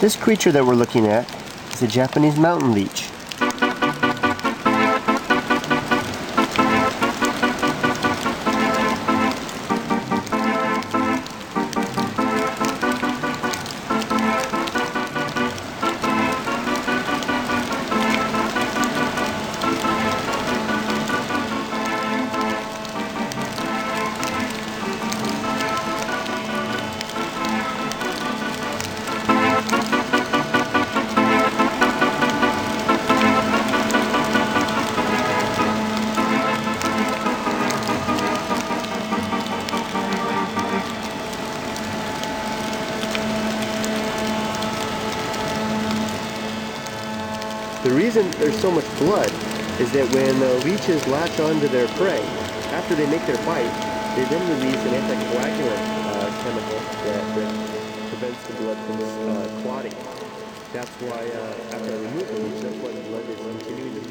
This creature that we're looking at is a Japanese mountain leech. The reason there's so much blood is that when uh, leeches latch onto their prey, after they make their bite, they then release an anticoagulant uh, chemical that, that prevents the blood from uh, clotting. That's why uh, after I remove the leech, that's why the blood is continuing to